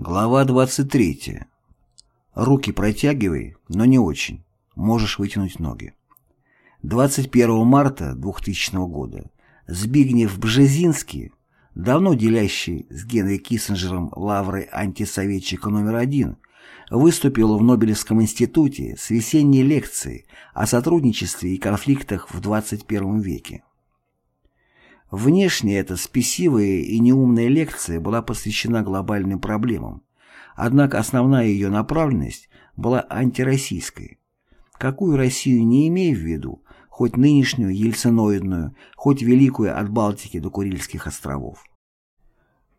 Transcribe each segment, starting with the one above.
Глава 23. Руки протягивай, но не очень. Можешь вытянуть ноги. 21 марта 2000 года Збигнев Бжезинский, давно делящий с Генри Киссинджером лавры антисоветчика номер один, выступил в Нобелевском институте с весенней лекцией о сотрудничестве и конфликтах в 21 веке. Внешне эта спесивая и неумная лекция была посвящена глобальным проблемам, однако основная ее направленность была антироссийской. Какую Россию не имея в виду, хоть нынешнюю ельциноидную, хоть великую от Балтики до Курильских островов.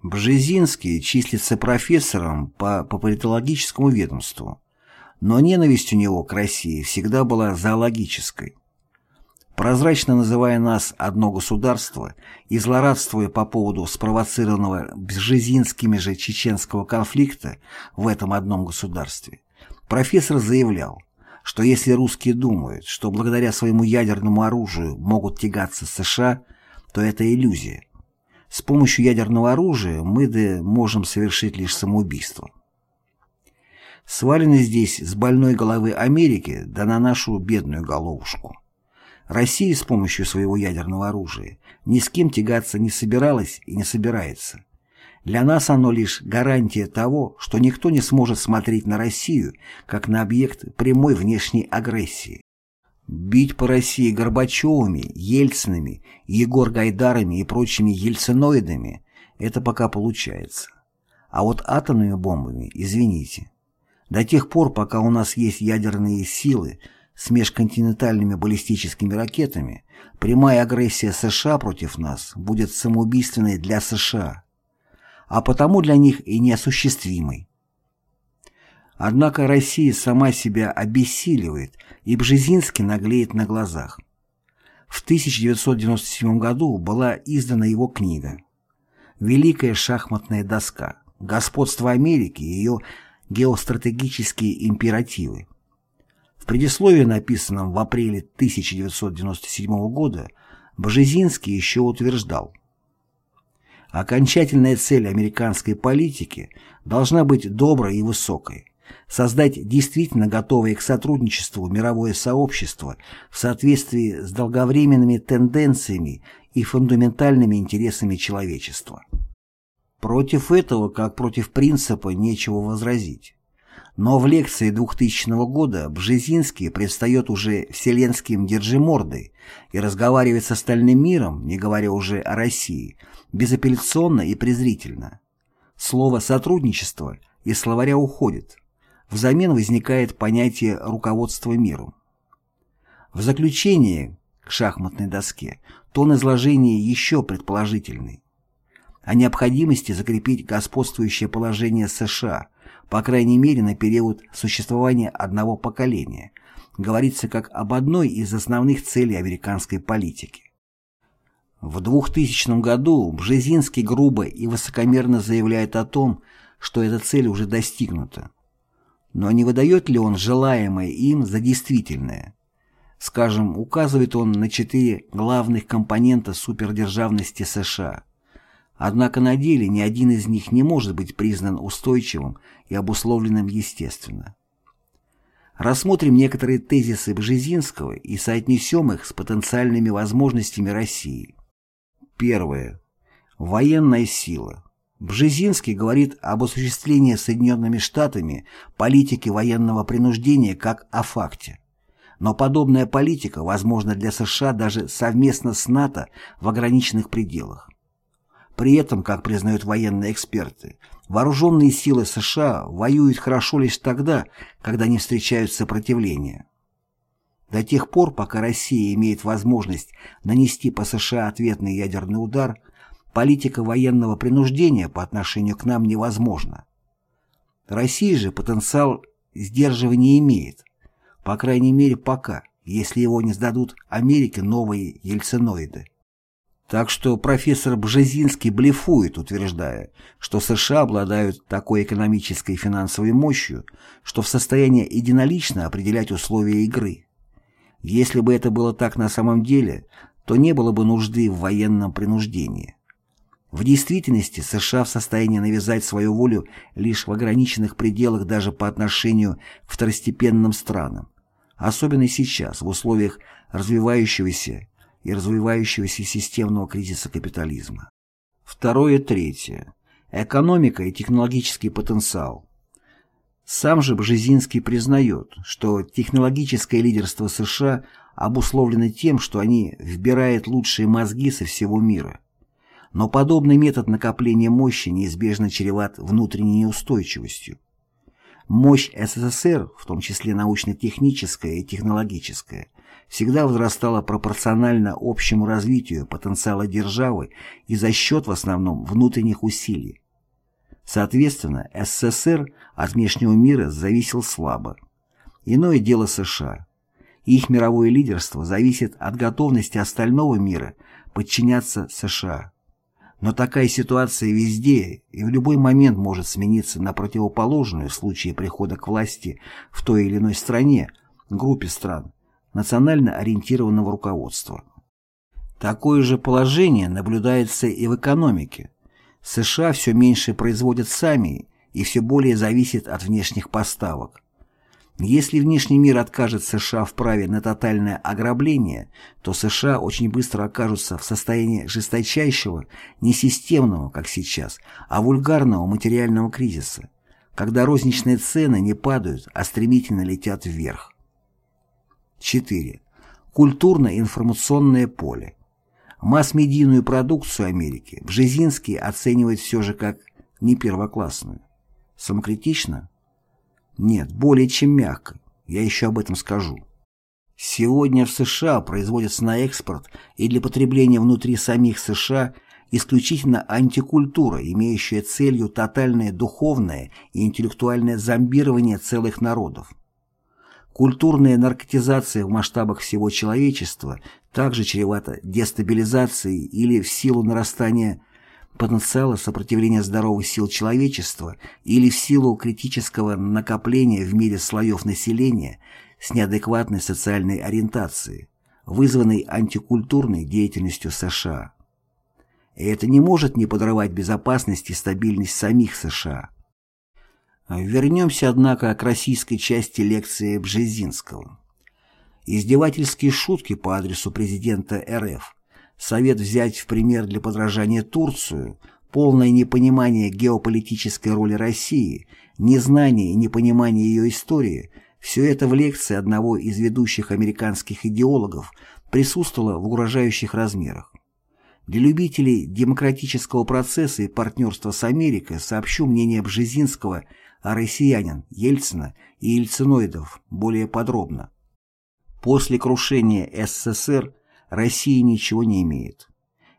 Бжезинский числится профессором по, политологическому ведомству, но ненависть у него к России всегда была зоологической. Прозрачно называя нас «одно государство» и злорадствуя по поводу спровоцированного бжезинскими же чеченского конфликта в этом одном государстве, профессор заявлял, что если русские думают, что благодаря своему ядерному оружию могут тягаться с США, то это иллюзия. С помощью ядерного оружия мы да можем совершить лишь самоубийство. Свалены здесь с больной головы Америки да на нашу бедную головушку. Россия с помощью своего ядерного оружия ни с кем тягаться не собиралась и не собирается. Для нас оно лишь гарантия того, что никто не сможет смотреть на Россию как на объект прямой внешней агрессии. Бить по России Горбачевыми, Ельцинами, Егор Гайдарами и прочими ельциноидами – это пока получается. А вот атомными бомбами, извините. До тех пор, пока у нас есть ядерные силы – с межконтинентальными баллистическими ракетами, прямая агрессия США против нас будет самоубийственной для США, а потому для них и неосуществимой. Однако Россия сама себя обессиливает, и Бжезинский наглеет на глазах. В 1997 году была издана его книга «Великая шахматная доска. Господство Америки и ее геостратегические императивы», предисловии, написанном в апреле 1997 года, Бжезинский еще утверждал, Окончательная цель американской политики должна быть доброй и высокой, создать действительно готовое к сотрудничеству мировое сообщество в соответствии с долговременными тенденциями и фундаментальными интересами человечества. Против этого, как против принципа, нечего возразить. Но в лекции 2000 года Бжезинский предстает уже вселенским держимордой и разговаривает с остальным миром, не говоря уже о России, безапелляционно и презрительно. Слово «сотрудничество» из словаря уходит. Взамен возникает понятие руководства миром. В заключение к шахматной доске тон изложения еще предположительный. О необходимости закрепить господствующее положение США – по крайней мере на период существования одного поколения, говорится как об одной из основных целей американской политики. В 2000 году Бжезинский грубо и высокомерно заявляет о том, что эта цель уже достигнута. Но не выдает ли он желаемое им за действительное? Скажем, указывает он на четыре главных компонента супердержавности США – Однако на деле ни один из них не может быть признан устойчивым и обусловленным естественно. Рассмотрим некоторые тезисы Бжезинского и соотнесем их с потенциальными возможностями России. Первое. Военная сила. Бжезинский говорит об осуществлении Соединенными Штатами политики военного принуждения как о факте. Но подобная политика возможна для США даже совместно с НАТО в ограниченных пределах. При этом, как признают военные эксперты, вооруженные силы США воюют хорошо лишь тогда, когда не встречают сопротивления. До тех пор, пока Россия имеет возможность нанести по США ответный ядерный удар, политика военного принуждения по отношению к нам невозможна. Россия же потенциал сдерживания имеет, по крайней мере пока, если его не сдадут Америке новые ельциноиды. Так что профессор Бжезинский блефует, утверждая, что США обладают такой экономической и финансовой мощью, что в состоянии единолично определять условия игры. Если бы это было так на самом деле, то не было бы нужды в военном принуждении. В действительности США в состоянии навязать свою волю лишь в ограниченных пределах даже по отношению к второстепенным странам, особенно сейчас, в условиях развивающегося и развивающегося системного кризиса капитализма. Второе третье. Экономика и технологический потенциал. Сам же Бжезинский признает, что технологическое лидерство США обусловлено тем, что они вбирают лучшие мозги со всего мира. Но подобный метод накопления мощи неизбежно чреват внутренней неустойчивостью. Мощь СССР, в том числе научно-техническая и технологическая, всегда возрастала пропорционально общему развитию потенциала державы и за счет в основном внутренних усилий. Соответственно, СССР от внешнего мира зависел слабо. Иное дело США. Их мировое лидерство зависит от готовности остального мира подчиняться США. Но такая ситуация везде и в любой момент может смениться на противоположную в случае прихода к власти в той или иной стране, группе стран, национально ориентированного руководства. Такое же положение наблюдается и в экономике. США все меньше производят сами и все более зависят от внешних поставок. Если внешний мир откажет США в праве на тотальное ограбление, то США очень быстро окажутся в состоянии жесточайшего, не системного, как сейчас, а вульгарного материального кризиса, когда розничные цены не падают, а стремительно летят вверх. 4. Культурно-информационное поле. Масс-медийную продукцию Америки Бжезинский оценивает все же как не первоклассную. Самокритично? Нет, более чем мягко. Я еще об этом скажу. Сегодня в США производятся на экспорт и для потребления внутри самих США исключительно антикультура, имеющая целью тотальное духовное и интеллектуальное зомбирование целых народов. Культурная наркотизация в масштабах всего человечества также чревата дестабилизацией или в силу нарастания потенциала сопротивления здоровых сил человечества или в силу критического накопления в мире слоев населения с неадекватной социальной ориентацией, вызванной антикультурной деятельностью США. И это не может не подрывать безопасность и стабильность самих США. Вернемся, однако, к российской части лекции Бжезинского. Издевательские шутки по адресу президента РФ совет взять в пример для подражания Турцию, полное непонимание геополитической роли России, незнание и непонимание ее истории – все это в лекции одного из ведущих американских идеологов присутствовало в угрожающих размерах. Для любителей демократического процесса и партнерства с Америкой сообщу мнение Бжезинского о россиянин, Ельцина и ельциноидов более подробно. После крушения СССР Россия ничего не имеет.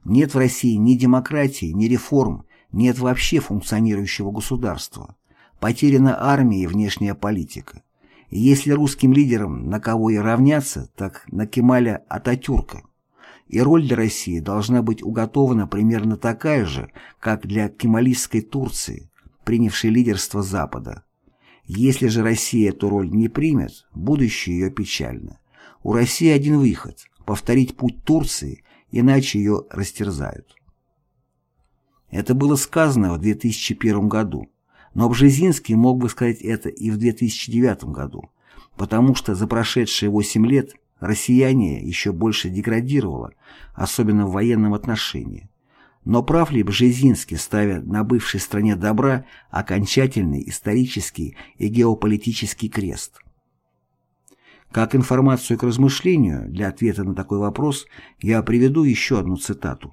Нет в России ни демократии, ни реформ, нет вообще функционирующего государства. Потеряна армия и внешняя политика. Если русским лидерам на кого и равняться, так на Кемаля Ататюрка. И роль для России должна быть уготована примерно такая же, как для кемалистской Турции, принявшей лидерство Запада. Если же Россия эту роль не примет, будущее ее печально. У России один выход повторить путь Турции, иначе ее растерзают. Это было сказано в 2001 году, но Бжезинский мог бы сказать это и в 2009 году, потому что за прошедшие 8 лет россияне еще больше деградировало, особенно в военном отношении. Но прав ли Бжезинский, ставя на бывшей стране добра окончательный исторический и геополитический крест – как информацию к размышлению для ответа на такой вопрос я приведу еще одну цитату.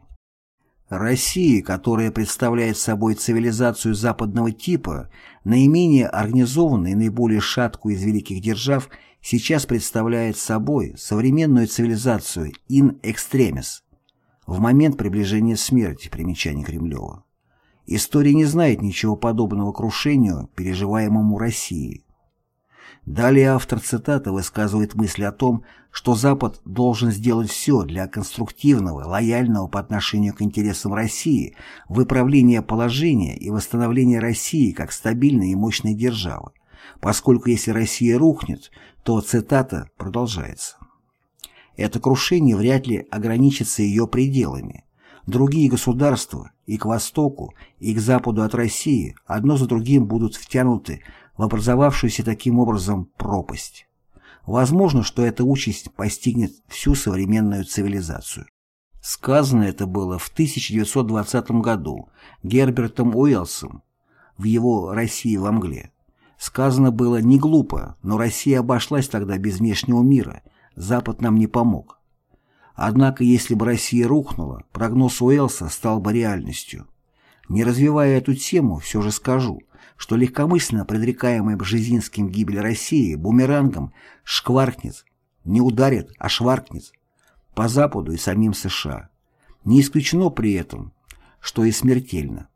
Россия, которая представляет собой цивилизацию западного типа, наименее организованную и наиболее шаткую из великих держав, сейчас представляет собой современную цивилизацию in extremis в момент приближения смерти, примечание Кремлева. История не знает ничего подобного крушению, переживаемому Россией. Далее автор цитаты высказывает мысль о том, что Запад должен сделать все для конструктивного, лояльного по отношению к интересам России, выправления положения и восстановления России как стабильной и мощной державы, поскольку если Россия рухнет, то цитата продолжается. Это крушение вряд ли ограничится ее пределами. Другие государства, и к востоку, и к западу от России одно за другим будут втянуты в образовавшуюся таким образом пропасть. Возможно, что эта участь постигнет всю современную цивилизацию. Сказано это было в 1920 году Гербертом Уэллсом в его «России в мгле». Сказано было не глупо, но Россия обошлась тогда без внешнего мира, Запад нам не помог. Однако, если бы Россия рухнула, прогноз Уэллса стал бы реальностью. Не развивая эту тему, все же скажу, что легкомысленно предрекаемая Бжезинским гибель России бумерангом шкваркнет, не ударит, а шваркнет по Западу и самим США. Не исключено при этом, что и смертельно.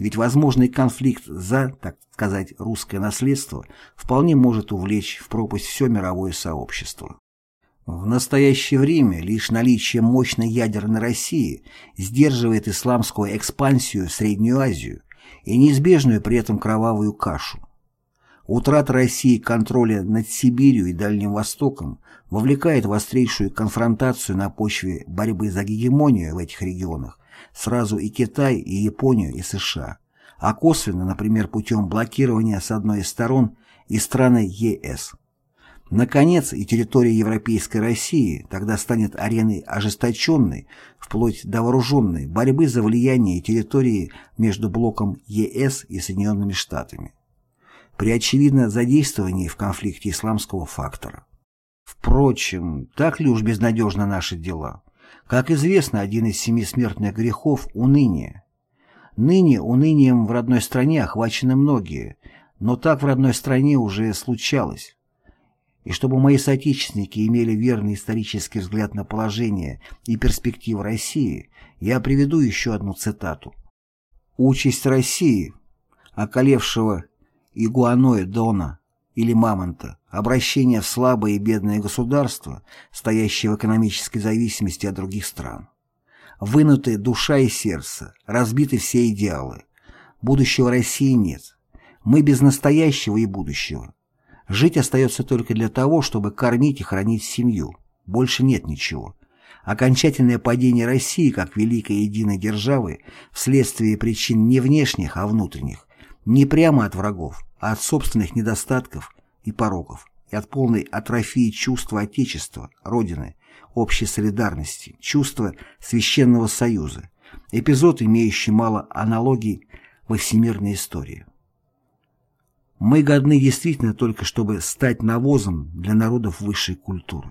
Ведь возможный конфликт за, так сказать, русское наследство вполне может увлечь в пропасть все мировое сообщество. В настоящее время лишь наличие мощной ядерной России сдерживает исламскую экспансию в Среднюю Азию и неизбежную при этом кровавую кашу. Утрата России контроля над Сибирью и Дальним Востоком вовлекает в острейшую конфронтацию на почве борьбы за гегемонию в этих регионах сразу и Китай, и Японию, и США, а косвенно, например, путем блокирования с одной из сторон и страны ЕС. Наконец, и территория Европейской России тогда станет ареной ожесточенной, вплоть до вооруженной, борьбы за влияние территории между блоком ЕС и Соединенными Штатами. При очевидно задействовании в конфликте исламского фактора. Впрочем, так ли уж безнадежны наши дела? Как известно, один из семи смертных грехов – уныние. Ныне унынием в родной стране охвачены многие, но так в родной стране уже случалось. И чтобы мои соотечественники имели верный исторический взгляд на положение и перспективы России, я приведу еще одну цитату. «Участь России, околевшего игуаноя Дона или Мамонта, обращение в слабое и бедное государство, стоящее в экономической зависимости от других стран. Вынуты душа и сердце, разбиты все идеалы. Будущего России нет. Мы без настоящего и будущего. Жить остается только для того, чтобы кормить и хранить семью. Больше нет ничего. Окончательное падение России как великой единой державы вследствие причин не внешних, а внутренних, не прямо от врагов, а от собственных недостатков и пороков, и от полной атрофии чувства Отечества, Родины, общей солидарности, чувства священного союза, эпизод, имеющий мало аналогий во всемирной истории. Мы годны действительно только, чтобы стать навозом для народов высшей культуры.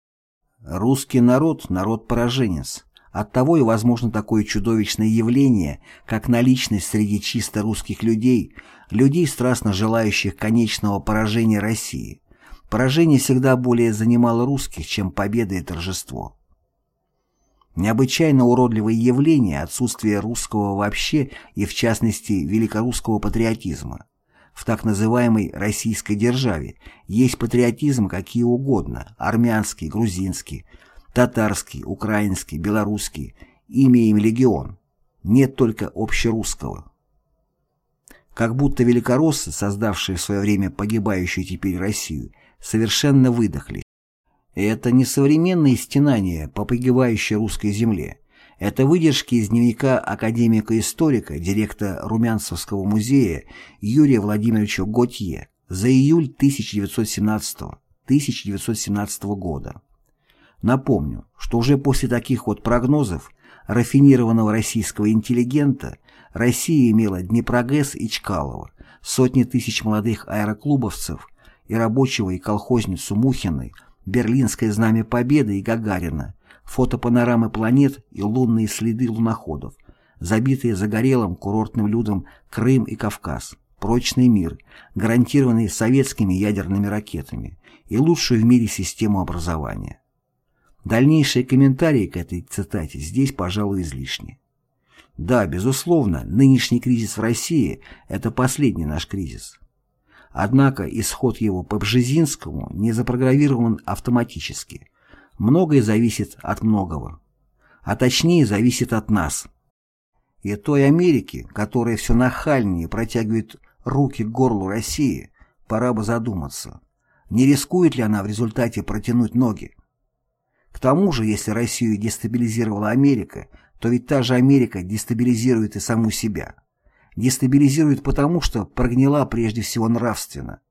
Русский народ – народ-пораженец. Оттого и возможно такое чудовищное явление, как наличность среди чисто русских людей, людей, страстно желающих конечного поражения России. Поражение всегда более занимало русских, чем победа и торжество. Необычайно уродливое явление отсутствие русского вообще и в частности великорусского патриотизма. В так называемой «российской державе» есть патриотизм какие угодно – армянский, грузинский, татарский, украинский, белорусский, имеем легион. Нет только общерусского. Как будто великороссы, создавшие в свое время погибающую теперь Россию, совершенно выдохлись. Это не современные стенания по погибающей русской земле. Это выдержки из дневника академика-историка, директора Румянцевского музея Юрия Владимировича Готье за июль 1917, 1917 года. Напомню, что уже после таких вот прогнозов рафинированного российского интеллигента Россия имела Днепрогэс и Чкалова, сотни тысяч молодых аэроклубовцев и рабочего и колхозницу Мухиной, Берлинское знамя Победы и Гагарина, фотопанорамы планет и лунные следы луноходов, забитые загорелым курортным людом Крым и Кавказ, прочный мир, гарантированный советскими ядерными ракетами и лучшую в мире систему образования. Дальнейшие комментарии к этой цитате здесь, пожалуй, излишни. Да, безусловно, нынешний кризис в России – это последний наш кризис. Однако исход его по Бжезинскому не запрограммирован автоматически. Многое зависит от многого. А точнее, зависит от нас. И той Америки, которая все нахальнее протягивает руки к горлу России, пора бы задуматься, не рискует ли она в результате протянуть ноги. К тому же, если Россию дестабилизировала Америка, то ведь та же Америка дестабилизирует и саму себя. Дестабилизирует потому, что прогнила прежде всего нравственно.